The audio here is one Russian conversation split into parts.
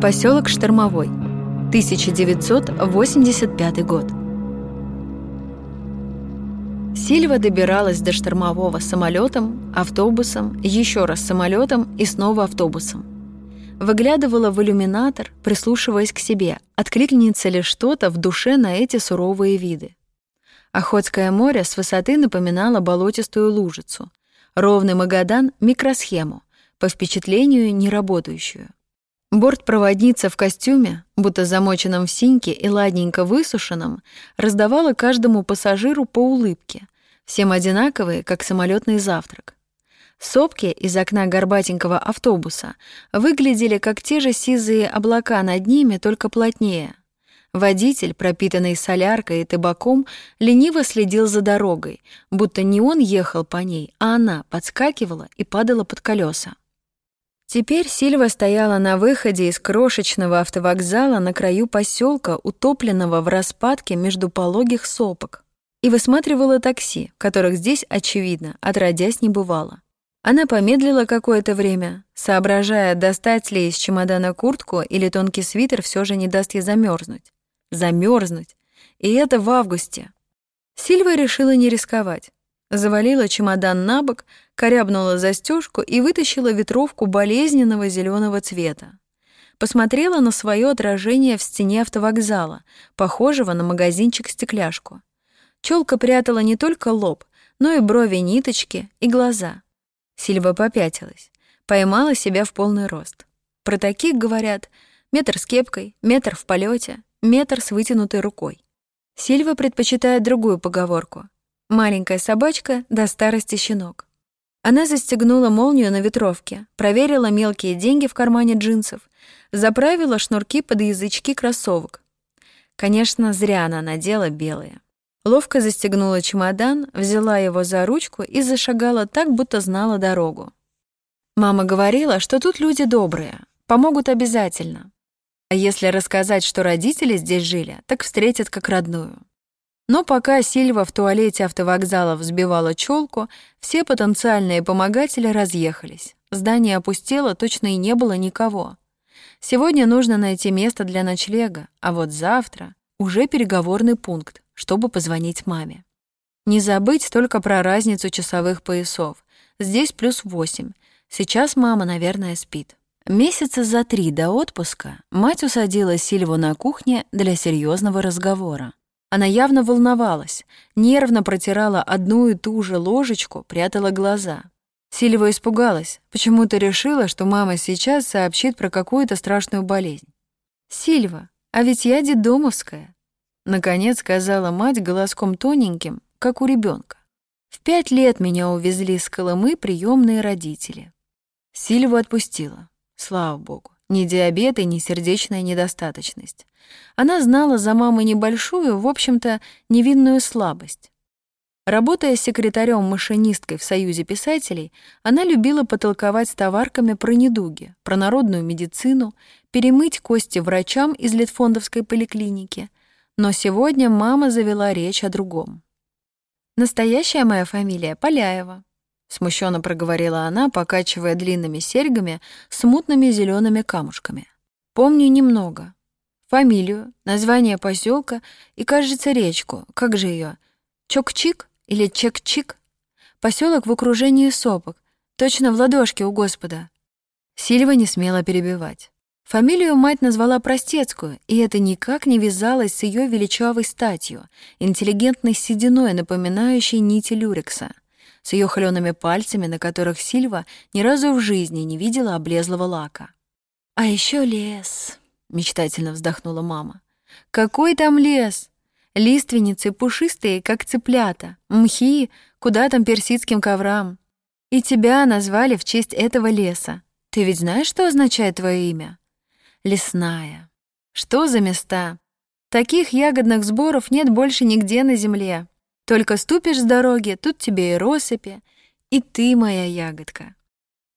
Поселок Штормовой. 1985 год. Сильва добиралась до Штормового самолетом, автобусом, еще раз самолетом и снова автобусом. Выглядывала в иллюминатор, прислушиваясь к себе, откликнется ли что-то в душе на эти суровые виды. Охотское море с высоты напоминало болотистую лужицу, ровный Магадан — микросхему, по впечатлению неработающую. Бортпроводница в костюме, будто замоченном в синьке и ладненько высушенном, раздавала каждому пассажиру по улыбке, всем одинаковые, как самолетный завтрак. Сопки из окна горбатенького автобуса выглядели как те же сизые облака над ними, только плотнее. Водитель, пропитанный соляркой и табаком, лениво следил за дорогой, будто не он ехал по ней, а она подскакивала и падала под колеса. Теперь Сильва стояла на выходе из крошечного автовокзала на краю поселка, утопленного в распадке между пологих сопок, и высматривала такси, которых здесь, очевидно, отродясь не бывало. Она помедлила какое-то время, соображая, достать ли из чемодана куртку или тонкий свитер все же не даст ей замерзнуть. Замерзнуть. И это в августе. Сильва решила не рисковать. Завалила чемодан на бок, корябнула застежку и вытащила ветровку болезненного зеленого цвета. Посмотрела на свое отражение в стене автовокзала, похожего на магазинчик-стекляшку. Челка прятала не только лоб, но и брови ниточки и глаза. Сильва попятилась, поймала себя в полный рост. Про таких говорят метр с кепкой, метр в полете, метр с вытянутой рукой. Сильва предпочитает другую поговорку — Маленькая собачка до старости щенок. Она застегнула молнию на ветровке, проверила мелкие деньги в кармане джинсов, заправила шнурки под язычки кроссовок. Конечно, зря она надела белые. Ловко застегнула чемодан, взяла его за ручку и зашагала так, будто знала дорогу. Мама говорила, что тут люди добрые, помогут обязательно. А если рассказать, что родители здесь жили, так встретят как родную. Но пока Сильва в туалете автовокзала взбивала челку, все потенциальные помогатели разъехались. Здание опустело, точно и не было никого. Сегодня нужно найти место для ночлега, а вот завтра уже переговорный пункт, чтобы позвонить маме. Не забыть только про разницу часовых поясов. Здесь плюс восемь. Сейчас мама, наверное, спит. Месяца за три до отпуска мать усадила Сильву на кухне для серьезного разговора. Она явно волновалась, нервно протирала одну и ту же ложечку, прятала глаза. Сильва испугалась, почему-то решила, что мама сейчас сообщит про какую-то страшную болезнь. «Сильва, а ведь я дедомовская», — наконец сказала мать голоском тоненьким, как у ребенка. «В пять лет меня увезли с Колымы приемные родители». Сильву отпустила, слава богу. Ни диабет и ни сердечная недостаточность. Она знала за мамой небольшую, в общем-то, невинную слабость. Работая секретарем-машинисткой в Союзе писателей, она любила потолковать с товарками про недуги, про народную медицину, перемыть кости врачам из Литфондовской поликлиники. Но сегодня мама завела речь о другом. Настоящая моя фамилия — Поляева. Смущенно проговорила она, покачивая длинными серьгами с мутными зелеными камушками. Помню немного. Фамилию, название поселка и, кажется, речку. Как же ее? Чок-чик или Чек-чик? Поселок в окружении сопок. Точно в ладошке у Господа. Сильва не смела перебивать. Фамилию мать назвала простецкую, и это никак не вязалось с ее величавой статью, интеллигентной сединой, напоминающей нити люрекса с ее холеными пальцами, на которых Сильва ни разу в жизни не видела облезлого лака. «А еще лес», — мечтательно вздохнула мама. «Какой там лес? Лиственницы пушистые, как цыплята, мхи, куда там персидским коврам. И тебя назвали в честь этого леса. Ты ведь знаешь, что означает твое имя? Лесная. Что за места? Таких ягодных сборов нет больше нигде на земле. Только ступишь с дороги, тут тебе и россыпи, и ты моя ягодка.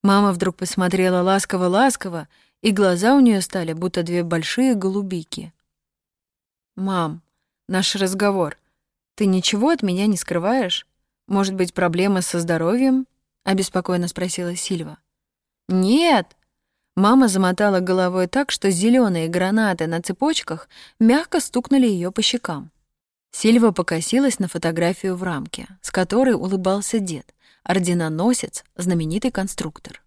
Мама вдруг посмотрела ласково-ласково, и глаза у нее стали, будто две большие голубики. «Мам, наш разговор. Ты ничего от меня не скрываешь? Может быть, проблемы со здоровьем?» — обеспокоенно спросила Сильва. «Нет!» Мама замотала головой так, что зеленые гранаты на цепочках мягко стукнули ее по щекам. Сильва покосилась на фотографию в рамке, с которой улыбался дед, орденоносец, знаменитый конструктор.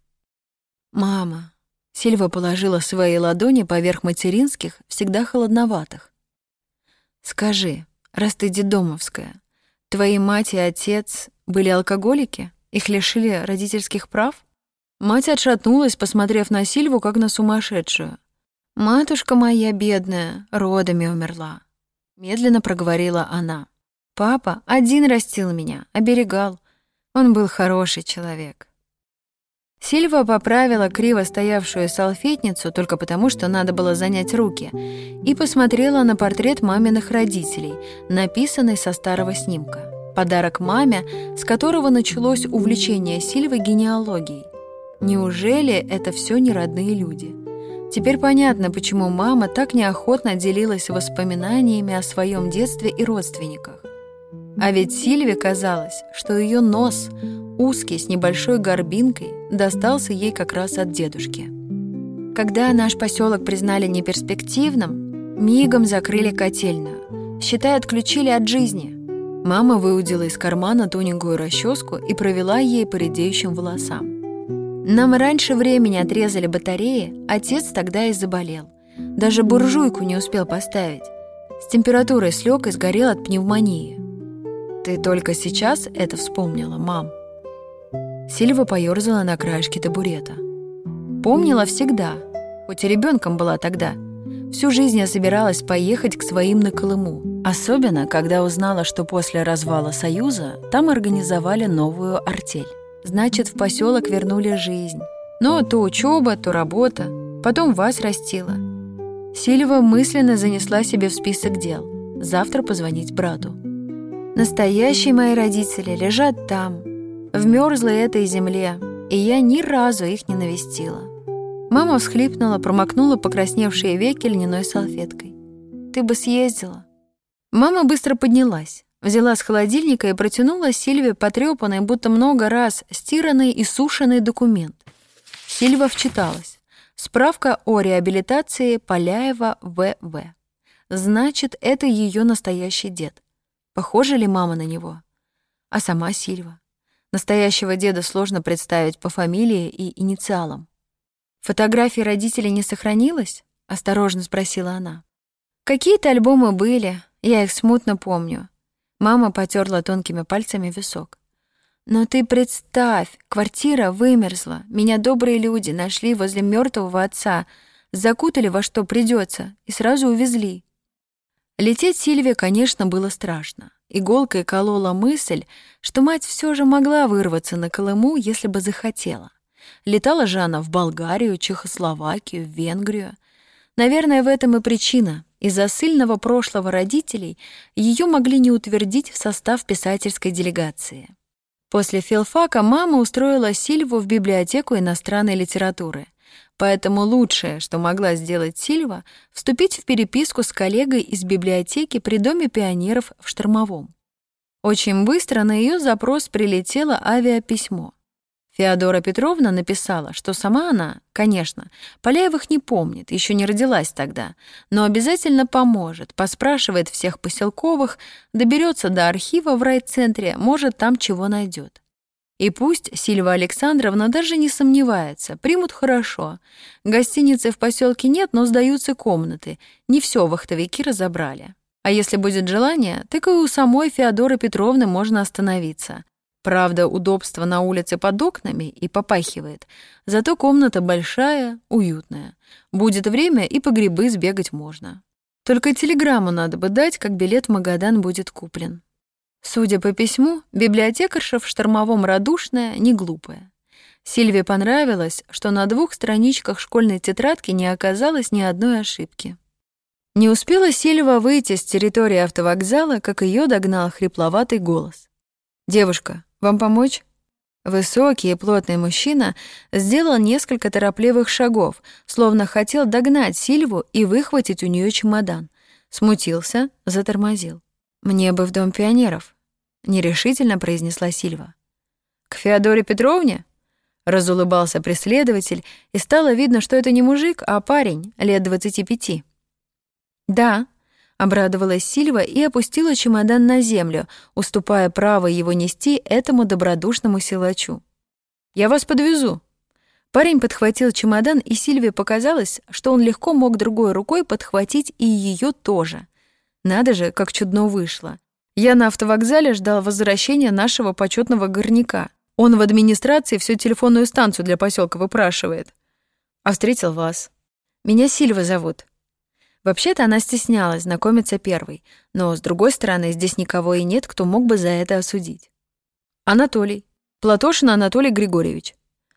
«Мама», — Сильва положила свои ладони поверх материнских, всегда холодноватых. «Скажи, раз ты дедомовская, твои мать и отец были алкоголики? Их лишили родительских прав?» Мать отшатнулась, посмотрев на Сильву, как на сумасшедшую. «Матушка моя бедная, родами умерла», — медленно проговорила она. «Папа один растил меня, оберегал. Он был хороший человек». Сильва поправила криво стоявшую салфетницу только потому, что надо было занять руки, и посмотрела на портрет маминых родителей, написанный со старого снимка. Подарок маме, с которого началось увлечение Сильвы генеалогией. Неужели это все не родные люди? Теперь понятно, почему мама так неохотно делилась воспоминаниями о своем детстве и родственниках. А ведь Сильве казалось, что ее нос, узкий, с небольшой горбинкой, достался ей как раз от дедушки. Когда наш поселок признали неперспективным, мигом закрыли котельную. Считай, отключили от жизни. Мама выудила из кармана тоненькую расческу и провела ей по редеющим волосам. Нам раньше времени отрезали батареи, отец тогда и заболел. Даже буржуйку не успел поставить. С температурой слег и сгорел от пневмонии. Ты только сейчас это вспомнила, мам? Сильва поёрзала на краешке табурета. Помнила всегда, хоть и ребенком была тогда. Всю жизнь я собиралась поехать к своим на Колыму. Особенно, когда узнала, что после развала Союза там организовали новую артель. Значит, в поселок вернули жизнь. Но то учеба, то работа. Потом вас растила. Сильва мысленно занесла себе в список дел. Завтра позвонить брату. Настоящие мои родители лежат там, в мерзлой этой земле, и я ни разу их не навестила. Мама всхлипнула, промокнула покрасневшие веки льняной салфеткой. «Ты бы съездила». Мама быстро поднялась. Взяла с холодильника и протянула Сильве потрёпанный, будто много раз стиранный и сушеный документ. Сильва вчиталась. Справка о реабилитации Поляева В.В. Значит, это ее настоящий дед. Похожа ли мама на него? А сама Сильва? Настоящего деда сложно представить по фамилии и инициалам. «Фотографии родителей не сохранилось?» — осторожно спросила она. «Какие-то альбомы были, я их смутно помню. Мама потерла тонкими пальцами висок. «Но ты представь, квартира вымерзла. Меня добрые люди нашли возле мертвого отца, закутали во что придется и сразу увезли». Лететь Сильве, конечно, было страшно. Иголкой колола мысль, что мать все же могла вырваться на Колыму, если бы захотела. Летала же она в Болгарию, Чехословакию, Венгрию. Наверное, в этом и причина. Из-за сильного прошлого родителей ее могли не утвердить в состав писательской делегации. После филфака мама устроила Сильву в библиотеку иностранной литературы. Поэтому лучшее, что могла сделать Сильва, вступить в переписку с коллегой из библиотеки при Доме пионеров в Штормовом. Очень быстро на ее запрос прилетело авиаписьмо. Феодора Петровна написала, что сама она, конечно, Поляевых не помнит, еще не родилась тогда, но обязательно поможет, поспрашивает всех поселковых, доберется до архива в райцентре, может, там чего найдет. И пусть Сильва Александровна даже не сомневается, примут хорошо. Гостиницы в поселке нет, но сдаются комнаты. Не все вахтовики разобрали. А если будет желание, так и у самой Феодоры Петровны можно остановиться. Правда, удобство на улице под окнами и попахивает. Зато комната большая, уютная. Будет время, и по грибы сбегать можно. Только телеграмму надо бы дать, как билет в Магадан будет куплен. Судя по письму, библиотекарша в штормовом радушная, не глупая. Сильве понравилось, что на двух страничках школьной тетрадки не оказалось ни одной ошибки. Не успела Сильва выйти с территории автовокзала, как ее догнал хрипловатый голос. «Девушка, вам помочь?» Высокий и плотный мужчина сделал несколько торопливых шагов, словно хотел догнать Сильву и выхватить у нее чемодан. Смутился, затормозил. «Мне бы в дом пионеров», — нерешительно произнесла Сильва. «К Феодоре Петровне? Разулыбался преследователь, и стало видно, что это не мужик, а парень, лет двадцати пяти. «Да», — обрадовалась Сильва и опустила чемодан на землю, уступая право его нести этому добродушному силачу. «Я вас подвезу». Парень подхватил чемодан, и Сильве показалось, что он легко мог другой рукой подхватить и ее тоже. Надо же, как чудно вышло. Я на автовокзале ждал возвращения нашего почетного горняка. Он в администрации всю телефонную станцию для поселка выпрашивает. А встретил вас. Меня Сильва зовут. Вообще-то она стеснялась знакомиться первой, но, с другой стороны, здесь никого и нет, кто мог бы за это осудить. Анатолий. Платошин Анатолий Григорьевич.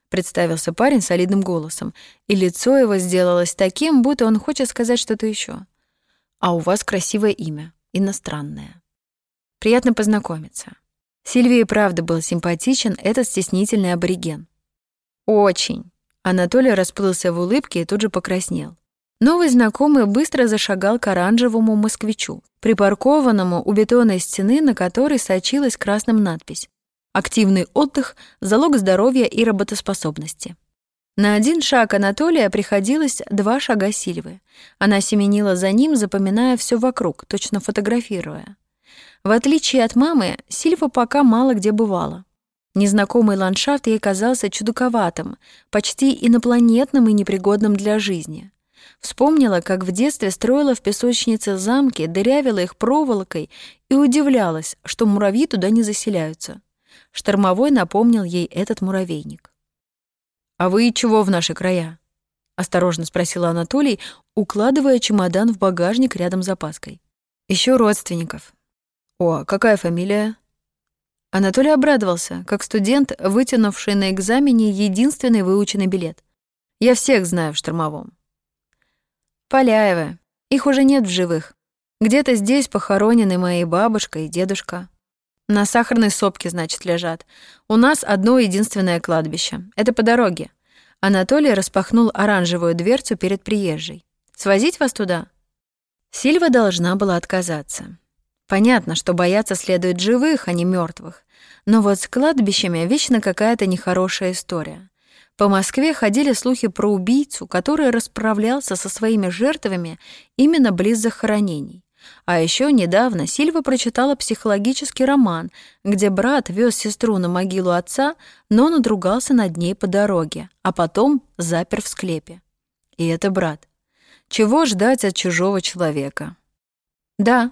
Представился парень солидным голосом, и лицо его сделалось таким, будто он хочет сказать что-то еще. А у вас красивое имя, иностранное. Приятно познакомиться. Сильвии правда был симпатичен этот стеснительный абориген. Очень. Анатолий расплылся в улыбке и тут же покраснел. Новый знакомый быстро зашагал к оранжевому москвичу, припаркованному у бетонной стены, на которой сочилась красным надпись «Активный отдых – залог здоровья и работоспособности». На один шаг Анатолия приходилось два шага Сильвы. Она семенила за ним, запоминая все вокруг, точно фотографируя. В отличие от мамы, Сильва пока мало где бывала. Незнакомый ландшафт ей казался чудаковатым, почти инопланетным и непригодным для жизни. Вспомнила, как в детстве строила в песочнице замки, дырявила их проволокой и удивлялась, что муравьи туда не заселяются. Штормовой напомнил ей этот муравейник. «А вы чего в наши края?» — осторожно спросила Анатолий, укладывая чемодан в багажник рядом с запаской. Еще родственников. «О, какая фамилия?» Анатолий обрадовался, как студент, вытянувший на экзамене единственный выученный билет. «Я всех знаю в штормовом». «Поляевы. Их уже нет в живых. Где-то здесь похоронены мои бабушка и дедушка. На сахарной сопке, значит, лежат. У нас одно единственное кладбище. Это по дороге». Анатолий распахнул оранжевую дверцу перед приезжей. «Свозить вас туда?» Сильва должна была отказаться. Понятно, что бояться следует живых, а не мертвых. Но вот с кладбищами вечно какая-то нехорошая история. По Москве ходили слухи про убийцу, который расправлялся со своими жертвами именно близ захоронений. А еще недавно Сильва прочитала психологический роман, где брат вез сестру на могилу отца, но надругался над ней по дороге, а потом запер в склепе. И это брат. Чего ждать от чужого человека? Да,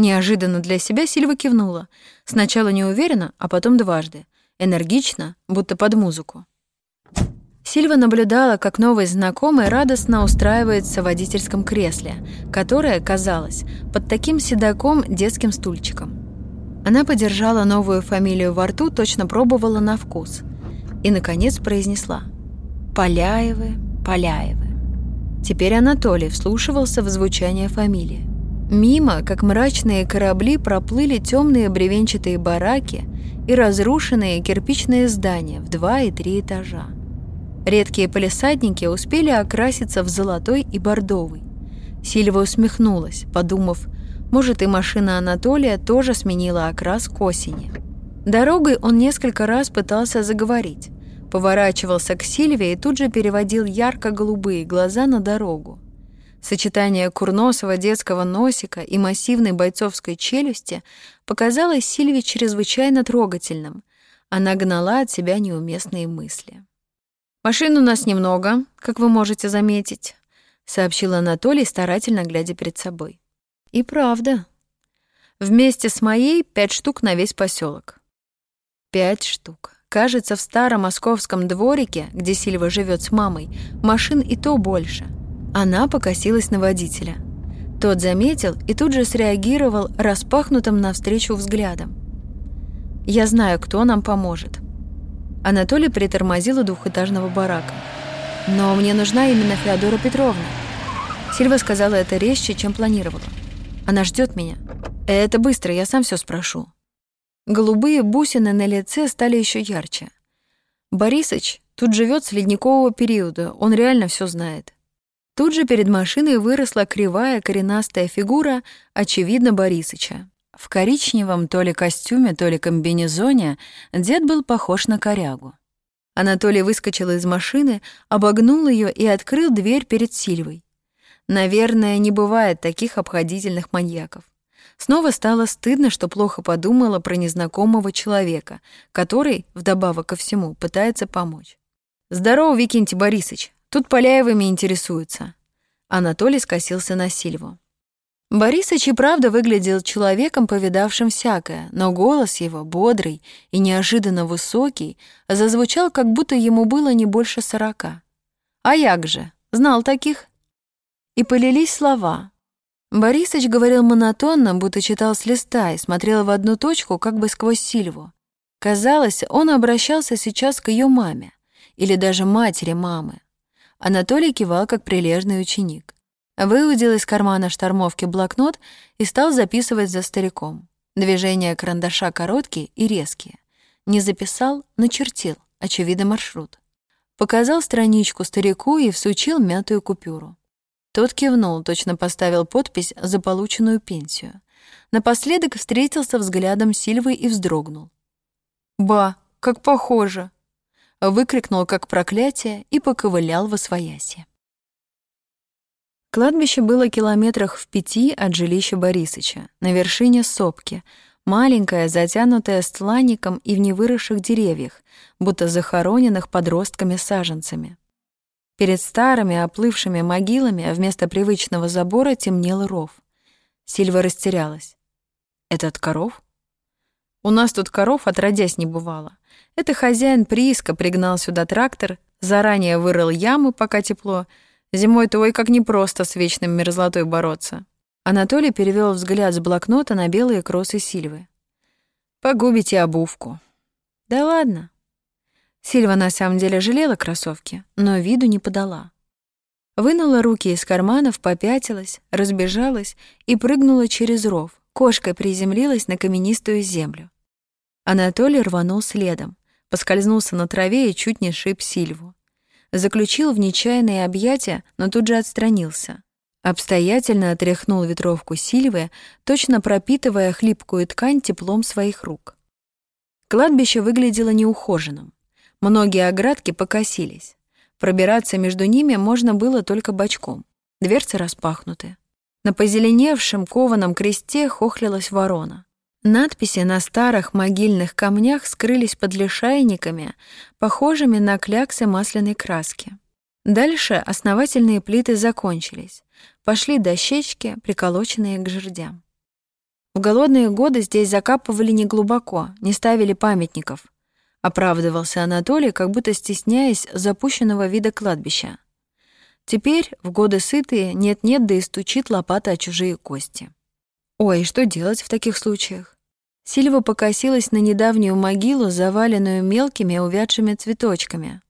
Неожиданно для себя Сильва кивнула. Сначала неуверенно, а потом дважды. Энергично, будто под музыку. Сильва наблюдала, как новый знакомый радостно устраивается в водительском кресле, которое, казалось, под таким седаком детским стульчиком. Она подержала новую фамилию во рту, точно пробовала на вкус. И, наконец, произнесла «Поляевы, Поляевы». Теперь Анатолий вслушивался в звучание фамилии. Мимо, как мрачные корабли, проплыли темные бревенчатые бараки и разрушенные кирпичные здания в два и три этажа. Редкие полисадники успели окраситься в золотой и бордовый. Сильва усмехнулась, подумав, может, и машина Анатолия тоже сменила окрас к осени. Дорогой он несколько раз пытался заговорить, поворачивался к Сильве и тут же переводил ярко-голубые глаза на дорогу. Сочетание курносого детского носика и массивной бойцовской челюсти показалось Сильве чрезвычайно трогательным. Она гнала от себя неуместные мысли. «Машин у нас немного, как вы можете заметить», — сообщил Анатолий, старательно глядя перед собой. «И правда. Вместе с моей пять штук на весь поселок. Пять штук. Кажется, в старом московском дворике, где Сильва живет с мамой, машин и то больше — она покосилась на водителя. Тот заметил и тут же среагировал распахнутым навстречу взглядом. «Я знаю, кто нам поможет». Анатолий притормозил у двухэтажного барака. «Но мне нужна именно Феодора Петровна». Сильва сказала это резче, чем планировала. «Она ждет меня. Это быстро, я сам все спрошу». Голубые бусины на лице стали еще ярче. Борисыч тут живет с ледникового периода, он реально все знает. Тут же перед машиной выросла кривая коренастая фигура, очевидно, Борисыча. В коричневом то ли костюме, то ли комбинезоне дед был похож на корягу. Анатолий выскочил из машины, обогнул ее и открыл дверь перед Сильвой. Наверное, не бывает таких обходительных маньяков. Снова стало стыдно, что плохо подумала про незнакомого человека, который, вдобавок ко всему, пытается помочь. «Здорово, Викентий Борисович. Тут Поляевыми интересуются». Анатолий скосился на Сильву. Борисыч и правда выглядел человеком, повидавшим всякое, но голос его, бодрый и неожиданно высокий, зазвучал, как будто ему было не больше сорока. «А як же? Знал таких?» И полились слова. Борисыч говорил монотонно, будто читал с листа и смотрел в одну точку, как бы сквозь Сильву. Казалось, он обращался сейчас к ее маме, или даже матери мамы. Анатолий кивал, как прилежный ученик. Выудил из кармана штормовки блокнот и стал записывать за стариком. Движения карандаша короткие и резкие. Не записал, начертил, очевидно, маршрут. Показал страничку старику и всучил мятую купюру. Тот кивнул, точно поставил подпись за полученную пенсию. Напоследок встретился взглядом Сильвы и вздрогнул. «Ба, как похоже!» Выкрикнул как проклятие и поковылял во свояси. Кладбище было километрах в пяти от жилища Борисыча, на вершине сопки, маленькое, затянутое стланником и в невыросших деревьях, будто захороненных подростками-саженцами. Перед старыми оплывшими могилами вместо привычного забора темнел ров. Сильва растерялась. «Этот коров?» «У нас тут коров отродясь не бывало. Это хозяин прииска пригнал сюда трактор, заранее вырыл ямы, пока тепло, Зимой-то ой как непросто с вечным мерзлотой бороться. Анатолий перевел взгляд с блокнота на белые кросы Сильвы. Погубите обувку. Да ладно. Сильва на самом деле жалела кроссовки, но виду не подала. Вынула руки из карманов, попятилась, разбежалась и прыгнула через ров. Кошкой приземлилась на каменистую землю. Анатолий рванул следом, поскользнулся на траве и чуть не шиб Сильву заключил в нечаянные объятия, но тут же отстранился. Обстоятельно отряхнул ветровку Сильвы, точно пропитывая хлипкую ткань теплом своих рук. Кладбище выглядело неухоженным. Многие оградки покосились. Пробираться между ними можно было только бочком. Дверцы распахнуты. На позеленевшем кованом кресте хохлилась ворона. Надписи на старых могильных камнях скрылись под лишайниками, похожими на кляксы масляной краски. Дальше основательные плиты закончились. Пошли дощечки, приколоченные к жердям. В голодные годы здесь закапывали неглубоко, не ставили памятников. Оправдывался Анатолий, как будто стесняясь запущенного вида кладбища. Теперь, в годы сытые, нет-нет, да и стучит лопата о чужие кости. Ой, что делать в таких случаях? Сильва покосилась на недавнюю могилу, заваленную мелкими увядшими цветочками.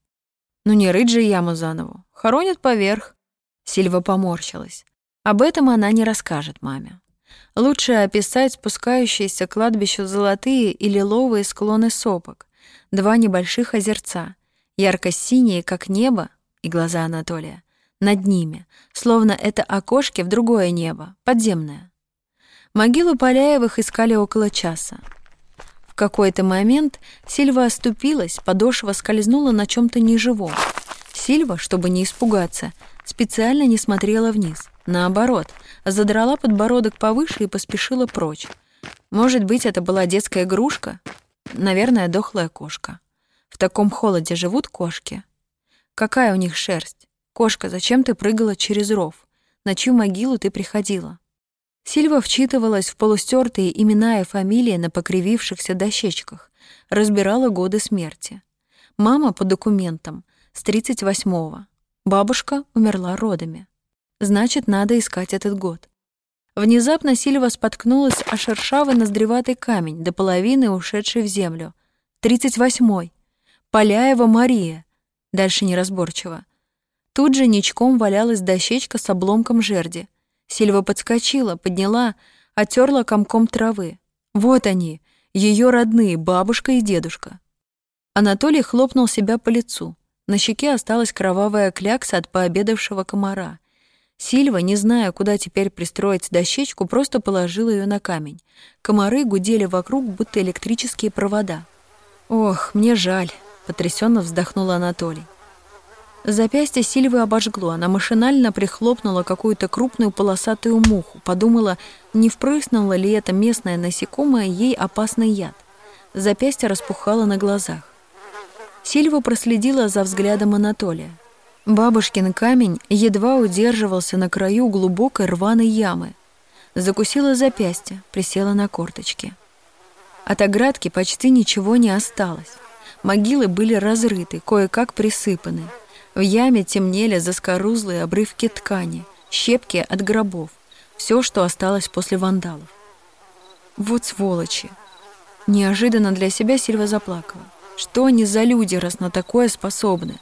Ну не рыть же яму заново. Хоронят поверх. Сильва поморщилась. Об этом она не расскажет маме. Лучше описать спускающиеся к кладбищу золотые и лиловые склоны сопок, два небольших озерца, ярко-синие, как небо, и глаза Анатолия, над ними, словно это окошки в другое небо, подземное. Могилу Поляевых искали около часа. В какой-то момент Сильва оступилась, подошва скользнула на чем то неживом. Сильва, чтобы не испугаться, специально не смотрела вниз. Наоборот, задрала подбородок повыше и поспешила прочь. Может быть, это была детская игрушка? Наверное, дохлая кошка. В таком холоде живут кошки. Какая у них шерсть? Кошка, зачем ты прыгала через ров? На чью могилу ты приходила? Сильва вчитывалась в полустертые имена и фамилии на покривившихся дощечках, разбирала годы смерти. Мама по документам с 38-го. Бабушка умерла родами. Значит, надо искать этот год. Внезапно Сильва споткнулась о шершавый ноздреватый камень, до половины ушедший в землю. Тридцать восьмой. Поляева Мария. Дальше неразборчиво. Тут же ничком валялась дощечка с обломком жерди — Сильва подскочила, подняла, оттерла комком травы. Вот они, ее родные, бабушка и дедушка. Анатолий хлопнул себя по лицу. На щеке осталась кровавая клякса от пообедавшего комара. Сильва, не зная, куда теперь пристроить дощечку, просто положила ее на камень. Комары гудели вокруг, будто электрические провода. «Ох, мне жаль», потрясенно вздохнул Анатолий. Запястье Сильвы обожгло. Она машинально прихлопнула какую-то крупную полосатую муху. Подумала, не впрыснуло ли это местное насекомое ей опасный яд. Запястье распухало на глазах. Сильва проследила за взглядом Анатолия. Бабушкин камень едва удерживался на краю глубокой рваной ямы. Закусила запястье, присела на корточки. От оградки почти ничего не осталось. Могилы были разрыты, кое-как присыпаны. В яме темнели заскорузлые обрывки ткани, щепки от гробов, все, что осталось после вандалов. Вот сволочи! Неожиданно для себя Сильва заплакала. Что они за люди, раз на такое способны?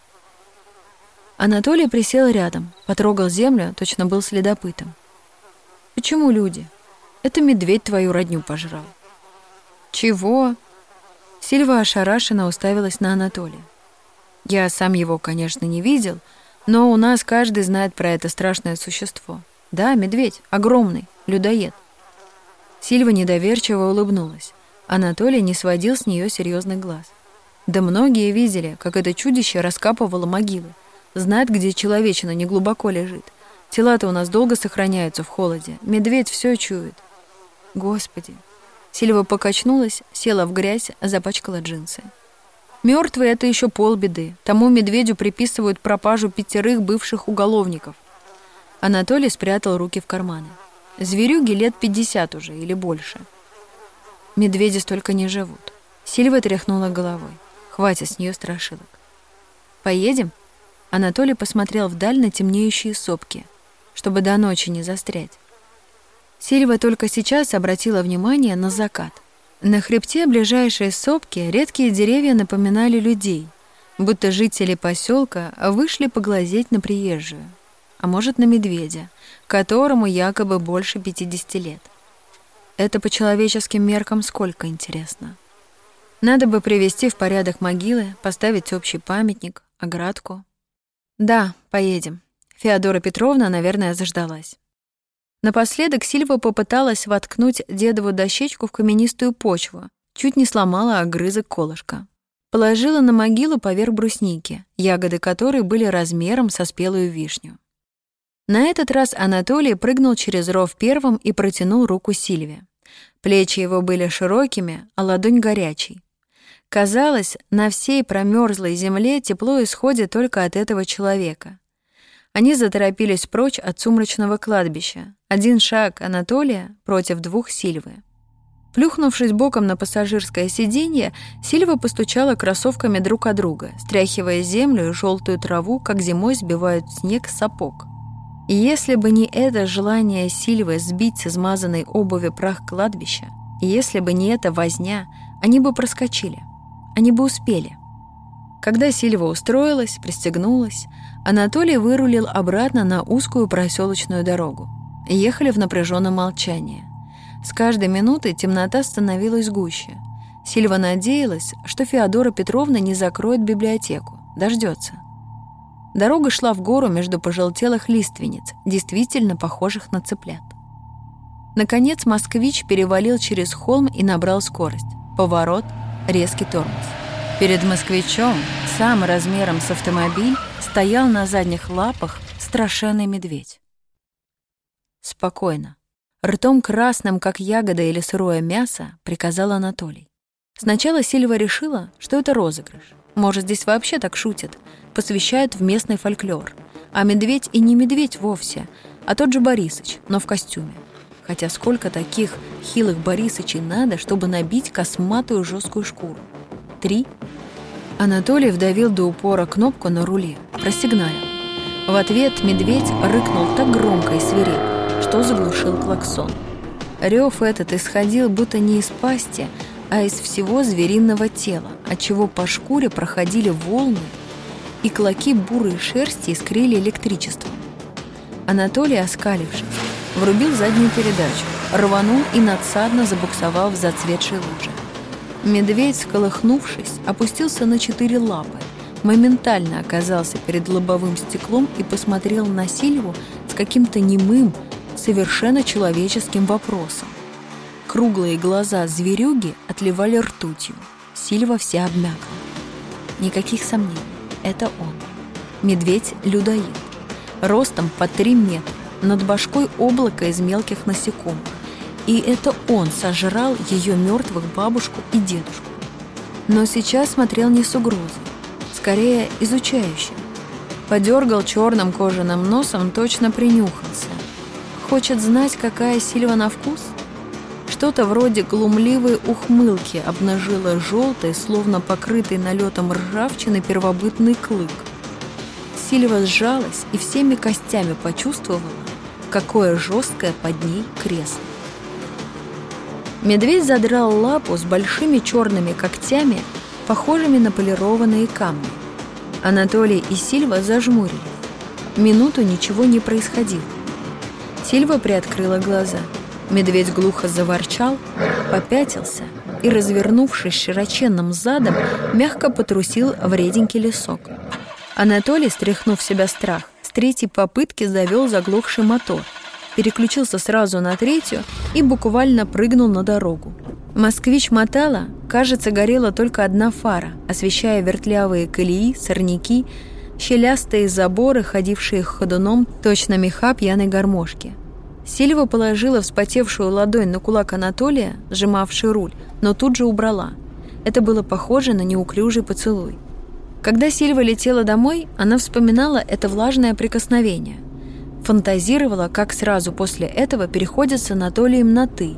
Анатолий присел рядом, потрогал землю, точно был следопытом. «Почему люди? Это медведь твою родню пожрал». «Чего?» Сильва ошарашенно уставилась на Анатолия. Я сам его, конечно, не видел, но у нас каждый знает про это страшное существо. Да, медведь, огромный, людоед. Сильва недоверчиво улыбнулась. Анатолий не сводил с нее серьезный глаз. Да многие видели, как это чудище раскапывало могилы. Знает, где человечина не глубоко лежит. Тела-то у нас долго сохраняются в холоде. Медведь все чует. Господи. Сильва покачнулась, села в грязь, запачкала джинсы. Мертвый — это еще полбеды. Тому медведю приписывают пропажу пятерых бывших уголовников. Анатолий спрятал руки в карманы. Зверюги лет пятьдесят уже или больше. Медведи столько не живут. Сильва тряхнула головой. Хватит с нее страшилок. «Поедем?» Анатолий посмотрел вдаль на темнеющие сопки, чтобы до ночи не застрять. Сильва только сейчас обратила внимание на закат — на хребте ближайшей сопки редкие деревья напоминали людей, будто жители поселка вышли поглазеть на приезжую, а может, на медведя, которому якобы больше 50 лет. Это по человеческим меркам сколько интересно. Надо бы привести в порядок могилы, поставить общий памятник, оградку. Да, поедем. Феодора Петровна, наверное, заждалась. Напоследок Сильва попыталась воткнуть дедову дощечку в каменистую почву, чуть не сломала огрызок колышка. Положила на могилу поверх брусники, ягоды которой были размером со спелую вишню. На этот раз Анатолий прыгнул через ров первым и протянул руку Сильве. Плечи его были широкими, а ладонь горячей. Казалось, на всей промерзлой земле тепло исходит только от этого человека. Они заторопились прочь от сумрачного кладбища. Один шаг Анатолия против двух Сильвы. Плюхнувшись боком на пассажирское сиденье, Сильва постучала кроссовками друг от друга, стряхивая землю и желтую траву, как зимой сбивают снег с сапог. И если бы не это желание Сильвы сбить с измазанной обуви прах кладбища, и если бы не эта возня, они бы проскочили. Они бы успели. Когда Сильва устроилась, пристегнулась, Анатолий вырулил обратно на узкую проселочную дорогу. Ехали в напряженном молчании. С каждой минутой темнота становилась гуще. Сильва надеялась, что Феодора Петровна не закроет библиотеку, дождется. Дорога шла в гору между пожелтелых лиственниц, действительно похожих на цыплят. Наконец москвич перевалил через холм и набрал скорость. Поворот, резкий тормоз. Перед москвичом, сам размером с автомобиль, стоял на задних лапах страшенный медведь. Спокойно. Ртом красным, как ягода или сырое мясо, приказал Анатолий. Сначала Сильва решила, что это розыгрыш. Может, здесь вообще так шутят, посвящают в местный фольклор. А медведь и не медведь вовсе, а тот же Борисыч, но в костюме. Хотя сколько таких хилых Борисычей надо, чтобы набить косматую жесткую шкуру? Три. Анатолий вдавил до упора кнопку на руле, просигналил. В ответ медведь рыкнул так громко и свирепо, что заглушил клаксон. Рев этот исходил будто не из пасти, а из всего звериного тела, отчего по шкуре проходили волны, и клоки бурой шерсти искрили электричеством. Анатолий, оскалившись, врубил заднюю передачу, рванул и надсадно забуксовал в зацветшей луже. Медведь, сколыхнувшись, опустился на четыре лапы, моментально оказался перед лобовым стеклом и посмотрел на Сильву с каким-то немым, совершенно человеческим вопросом. Круглые глаза зверюги отливали ртутью. Сильва вся обмякла. никаких сомнений. Это он. Медведь-людоед. Ростом по 3 метра, над башкой облако из мелких насекомых. И это он сожрал ее мертвых бабушку и дедушку. Но сейчас смотрел не с угрозой, скорее изучающе. Подергал черным кожаным носом, точно принюхался. Хочет знать, какая Сильва на вкус? Что-то вроде глумливой ухмылки обнажило желтый, словно покрытый налетом ржавчины первобытный клык. Сильва сжалась и всеми костями почувствовала, какое жесткое под ней кресло. Медведь задрал лапу с большими черными когтями, похожими на полированные камни. Анатолий и Сильва зажмурились. Минуту ничего не происходило. Сильва приоткрыла глаза. Медведь глухо заворчал, попятился и, развернувшись широченным задом, мягко потрусил в реденький лесок. Анатолий, стряхнув себя страх, с третьей попытки завел заглохший мотор, переключился сразу на третью и буквально прыгнул на дорогу. Москвич мотала, кажется, горела только одна фара, освещая вертлявые колеи, сорняки, щелястые заборы, ходившие ходуном, точно меха пьяной гармошки. Сильва положила вспотевшую ладонь на кулак Анатолия, сжимавший руль, но тут же убрала. Это было похоже на неуклюжий поцелуй. Когда Сильва летела домой, она вспоминала это влажное прикосновение. Фантазировала, как сразу после этого переходит с Анатолием на «ты»,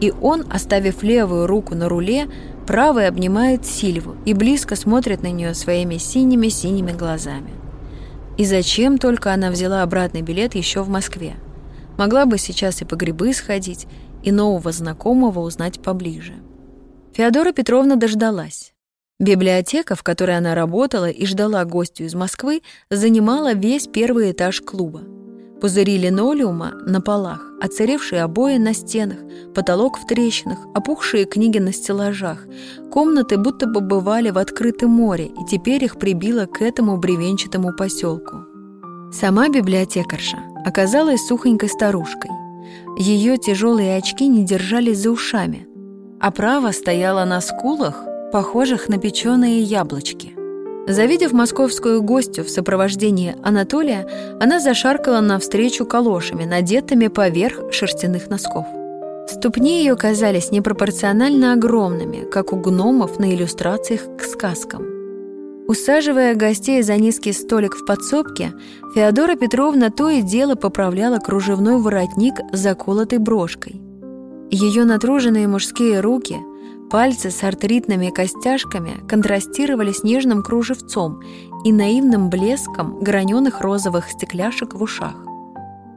и он, оставив левую руку на руле, правой обнимает Сильву и близко смотрит на нее своими синими-синими глазами. И зачем только она взяла обратный билет еще в Москве? Могла бы сейчас и по грибы сходить, и нового знакомого узнать поближе. Феодора Петровна дождалась. Библиотека, в которой она работала и ждала гостю из Москвы, занимала весь первый этаж клуба. Пузыри линолеума на полах, оцаревшие обои на стенах, потолок в трещинах, опухшие книги на стеллажах. Комнаты будто бы бывали в открытом море, и теперь их прибило к этому бревенчатому поселку. Сама библиотекарша оказалась сухонькой старушкой. Ее тяжелые очки не держались за ушами, а право стояла на скулах, похожих на печеные яблочки. Завидев московскую гостью в сопровождении Анатолия, она зашаркала навстречу калошами, надетыми поверх шерстяных носков. Ступни ее казались непропорционально огромными, как у гномов на иллюстрациях к сказкам. Усаживая гостей за низкий столик в подсобке, Феодора Петровна то и дело поправляла кружевной воротник заколотой брошкой. Ее натруженные мужские руки – Пальцы с артритными костяшками контрастировали с нежным кружевцом и наивным блеском граненых розовых стекляшек в ушах.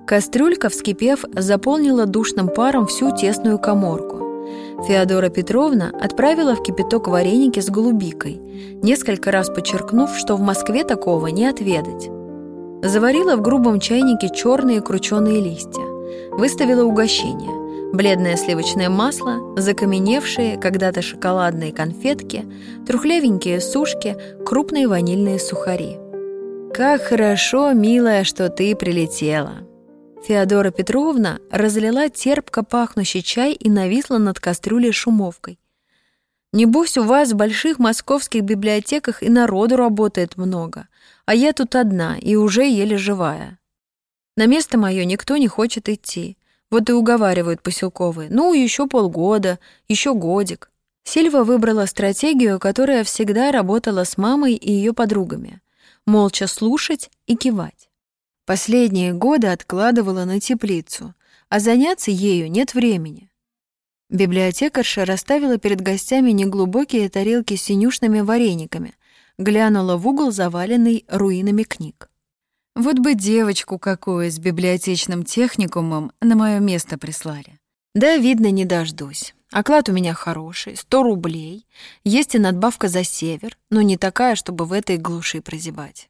Кастрюлька, вскипев, заполнила душным паром всю тесную коморку. Феодора Петровна отправила в кипяток вареники с голубикой, несколько раз подчеркнув, что в Москве такого не отведать. Заварила в грубом чайнике черные крученые листья. Выставила угощение бледное сливочное масло, закаменевшие когда-то шоколадные конфетки, трухлявенькие сушки, крупные ванильные сухари. «Как хорошо, милая, что ты прилетела!» Феодора Петровна разлила терпко пахнущий чай и нависла над кастрюлей шумовкой. «Небось, у вас в больших московских библиотеках и народу работает много, а я тут одна и уже еле живая. На место мое никто не хочет идти. Вот и уговаривают поселковые. Ну, еще полгода, еще годик. Сильва выбрала стратегию, которая всегда работала с мамой и ее подругами. Молча слушать и кивать. Последние годы откладывала на теплицу, а заняться ею нет времени. Библиотекарша расставила перед гостями неглубокие тарелки с синюшными варениками, глянула в угол, заваленный руинами книг. Вот бы девочку какую с библиотечным техникумом на мое место прислали. Да, видно, не дождусь. Оклад у меня хороший, сто рублей. Есть и надбавка за север, но не такая, чтобы в этой глуши прозябать.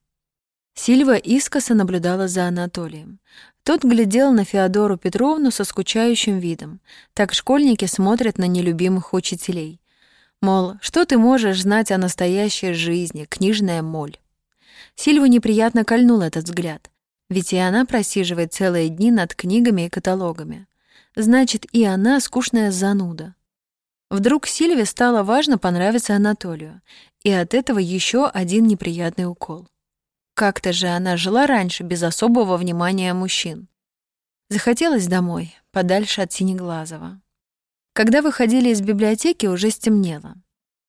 Сильва искоса наблюдала за Анатолием. Тот глядел на Феодору Петровну со скучающим видом. Так школьники смотрят на нелюбимых учителей. Мол, что ты можешь знать о настоящей жизни, книжная моль? Сильву неприятно кольнул этот взгляд, ведь и она просиживает целые дни над книгами и каталогами. Значит, и она скучная зануда. Вдруг Сильве стало важно понравиться Анатолию, и от этого еще один неприятный укол. Как-то же она жила раньше без особого внимания мужчин. Захотелось домой, подальше от Синеглазого. Когда выходили из библиотеки, уже стемнело.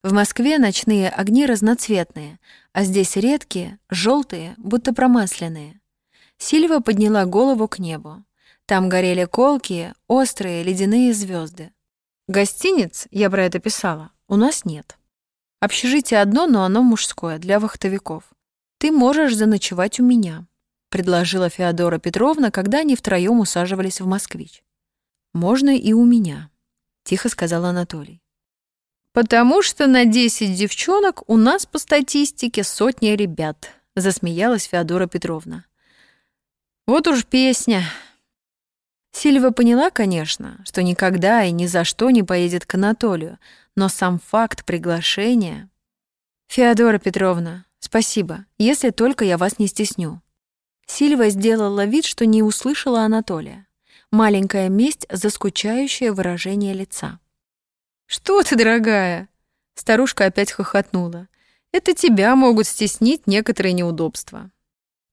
В Москве ночные огни разноцветные, а здесь редкие, желтые, будто промасленные. Сильва подняла голову к небу. Там горели колкие, острые, ледяные звезды. Гостиниц, я про это писала, у нас нет. Общежитие одно, но оно мужское, для вахтовиков. Ты можешь заночевать у меня, предложила Феодора Петровна, когда они втроем усаживались в «Москвич». Можно и у меня, тихо сказал Анатолий. «Потому что на десять девчонок у нас по статистике сотни ребят», — засмеялась Феодора Петровна. «Вот уж песня». Сильва поняла, конечно, что никогда и ни за что не поедет к Анатолию, но сам факт приглашения... «Феодора Петровна, спасибо, если только я вас не стесню». Сильва сделала вид, что не услышала Анатолия. Маленькая месть за скучающее выражение лица. «Что ты, дорогая?» Старушка опять хохотнула. «Это тебя могут стеснить некоторые неудобства».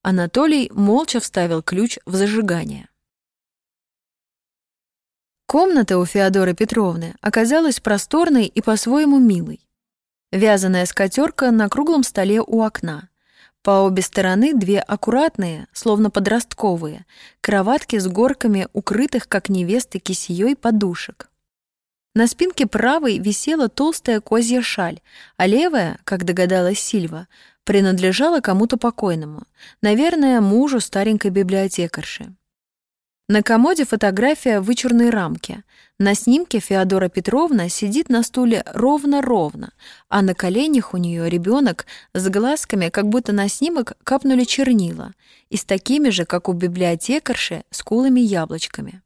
Анатолий молча вставил ключ в зажигание. Комната у Феодоры Петровны оказалась просторной и по-своему милой. Вязаная скатерка на круглом столе у окна. По обе стороны две аккуратные, словно подростковые, кроватки с горками, укрытых, как невесты, кисеей подушек. На спинке правой висела толстая козья шаль, а левая, как догадалась Сильва, принадлежала кому-то покойному, наверное, мужу старенькой библиотекарши. На комоде фотография в вычурной рамке. На снимке Феодора Петровна сидит на стуле ровно-ровно, а на коленях у нее ребенок с глазками, как будто на снимок капнули чернила, и с такими же, как у библиотекарши, скулами яблочками.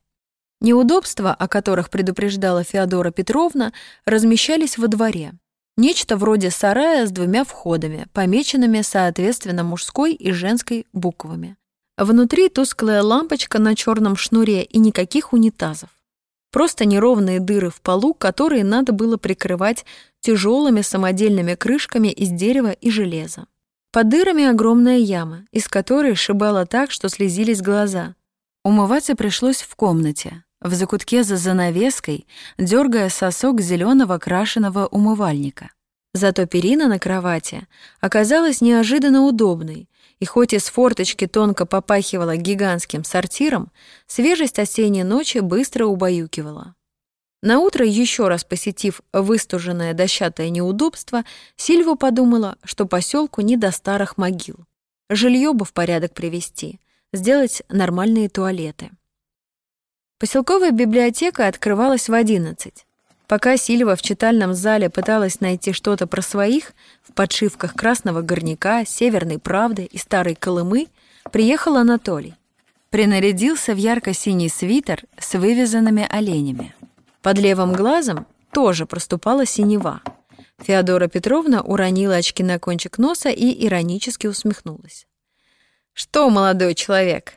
Неудобства, о которых предупреждала Феодора Петровна, размещались во дворе. Нечто вроде сарая с двумя входами, помеченными соответственно мужской и женской буквами. Внутри тусклая лампочка на черном шнуре и никаких унитазов. Просто неровные дыры в полу, которые надо было прикрывать тяжелыми самодельными крышками из дерева и железа. Под дырами огромная яма, из которой шибало так, что слезились глаза. Умываться пришлось в комнате в закутке за занавеской, дергая сосок зеленого крашеного умывальника. Зато перина на кровати оказалась неожиданно удобной, и хоть из форточки тонко попахивала гигантским сортиром, свежесть осенней ночи быстро убаюкивала. Наутро, еще раз посетив выстуженное дощатое неудобство, Сильва подумала, что поселку не до старых могил. Жилье бы в порядок привести, сделать нормальные туалеты. Поселковая библиотека открывалась в одиннадцать. Пока Сильва в читальном зале пыталась найти что-то про своих, в подшивках красного горняка, северной правды и старой Колымы, приехал Анатолий. Принарядился в ярко-синий свитер с вывязанными оленями. Под левым глазом тоже проступала синева. Феодора Петровна уронила очки на кончик носа и иронически усмехнулась. «Что, молодой человек,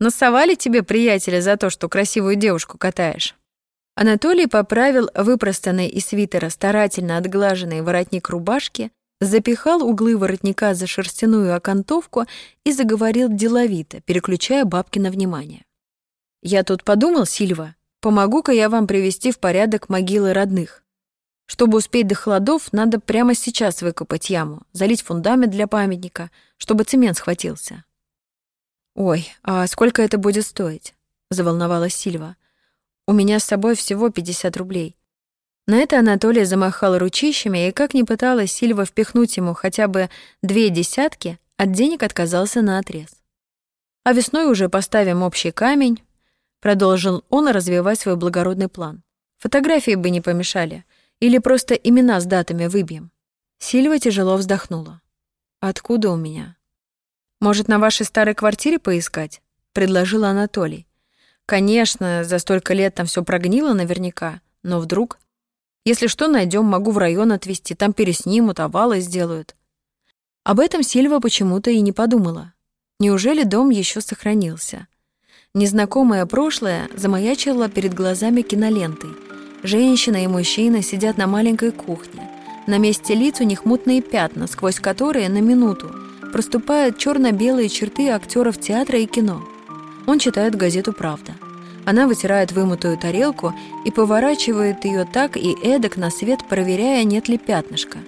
Насовали тебе приятеля за то, что красивую девушку катаешь?» Анатолий поправил выпростанный из свитера старательно отглаженный воротник рубашки, запихал углы воротника за шерстяную окантовку и заговорил деловито, переключая бабки на внимание. «Я тут подумал, Сильва, помогу-ка я вам привести в порядок могилы родных. Чтобы успеть до холодов, надо прямо сейчас выкопать яму, залить фундамент для памятника, чтобы цемент схватился. «Ой, а сколько это будет стоить?» — заволновалась Сильва. «У меня с собой всего 50 рублей». На это Анатолий замахал ручищами, и как ни пыталась Сильва впихнуть ему хотя бы две десятки, от денег отказался на отрез. «А весной уже поставим общий камень», — продолжил он развивать свой благородный план. «Фотографии бы не помешали. Или просто имена с датами выбьем». Сильва тяжело вздохнула. «Откуда у меня?» Может, на вашей старой квартире поискать?» — предложил Анатолий. «Конечно, за столько лет там все прогнило наверняка, но вдруг...» «Если что, найдем, могу в район отвезти, там переснимут, овалы сделают». Об этом Сильва почему-то и не подумала. Неужели дом еще сохранился? Незнакомое прошлое замаячило перед глазами кинолентой. Женщина и мужчина сидят на маленькой кухне. На месте лиц у них мутные пятна, сквозь которые на минуту проступают черно-белые черты актеров театра и кино. Он читает газету «Правда». Она вытирает вымытую тарелку и поворачивает ее так и эдак на свет, проверяя, нет ли пятнышка.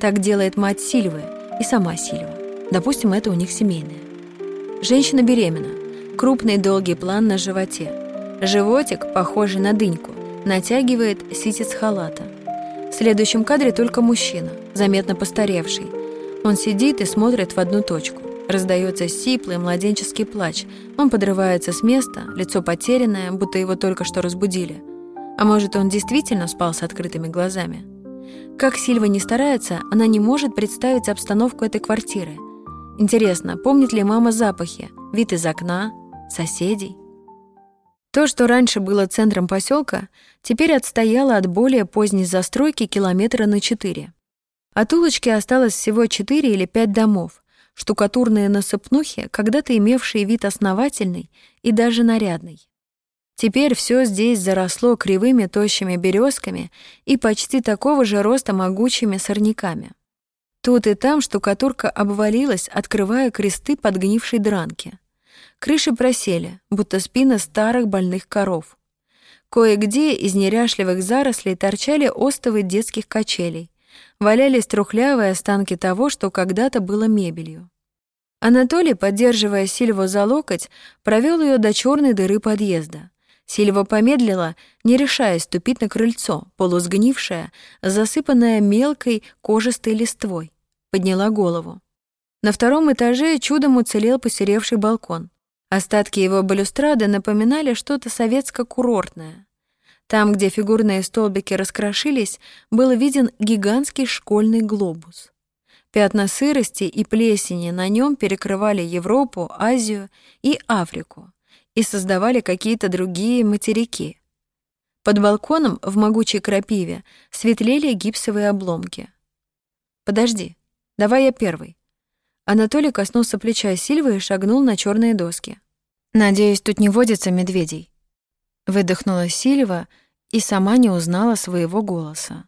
Так делает мать Сильвы и сама Сильва. Допустим, это у них семейное. Женщина беременна. Крупный долгий план на животе. Животик, похожий на дыньку, натягивает ситец халата. В следующем кадре только мужчина, заметно постаревший. Он сидит и смотрит в одну точку. Раздается сиплый младенческий плач. Он подрывается с места, лицо потерянное, будто его только что разбудили. А может, он действительно спал с открытыми глазами? Как Сильва не старается, она не может представить обстановку этой квартиры. Интересно, помнит ли мама запахи, вид из окна, соседей? То, что раньше было центром поселка, теперь отстояло от более поздней застройки километра на четыре. От улочки осталось всего четыре или пять домов, штукатурные насыпнухи, когда-то имевшие вид основательный и даже нарядный. Теперь все здесь заросло кривыми тощими березками и почти такого же роста могучими сорняками. Тут и там штукатурка обвалилась, открывая кресты подгнившей дранки. Крыши просели, будто спины старых больных коров. Кое-где из неряшливых зарослей торчали остовы детских качелей, валялись трухлявые останки того, что когда-то было мебелью. Анатолий, поддерживая Сильву за локоть, провел ее до черной дыры подъезда. Сильва помедлила, не решаясь ступить на крыльцо, полусгнившее, засыпанное мелкой кожистой листвой. Подняла голову. На втором этаже чудом уцелел посеревший балкон. Остатки его балюстрады напоминали что-то советско-курортное. Там, где фигурные столбики раскрошились, был виден гигантский школьный глобус. Пятна сырости и плесени на нем перекрывали Европу, Азию и Африку и создавали какие-то другие материки. Под балконом в могучей крапиве светлели гипсовые обломки. «Подожди, давай я первый». Анатолий коснулся плеча Сильвы и шагнул на черные доски. «Надеюсь, тут не водится медведей». Выдохнула Сильва и сама не узнала своего голоса.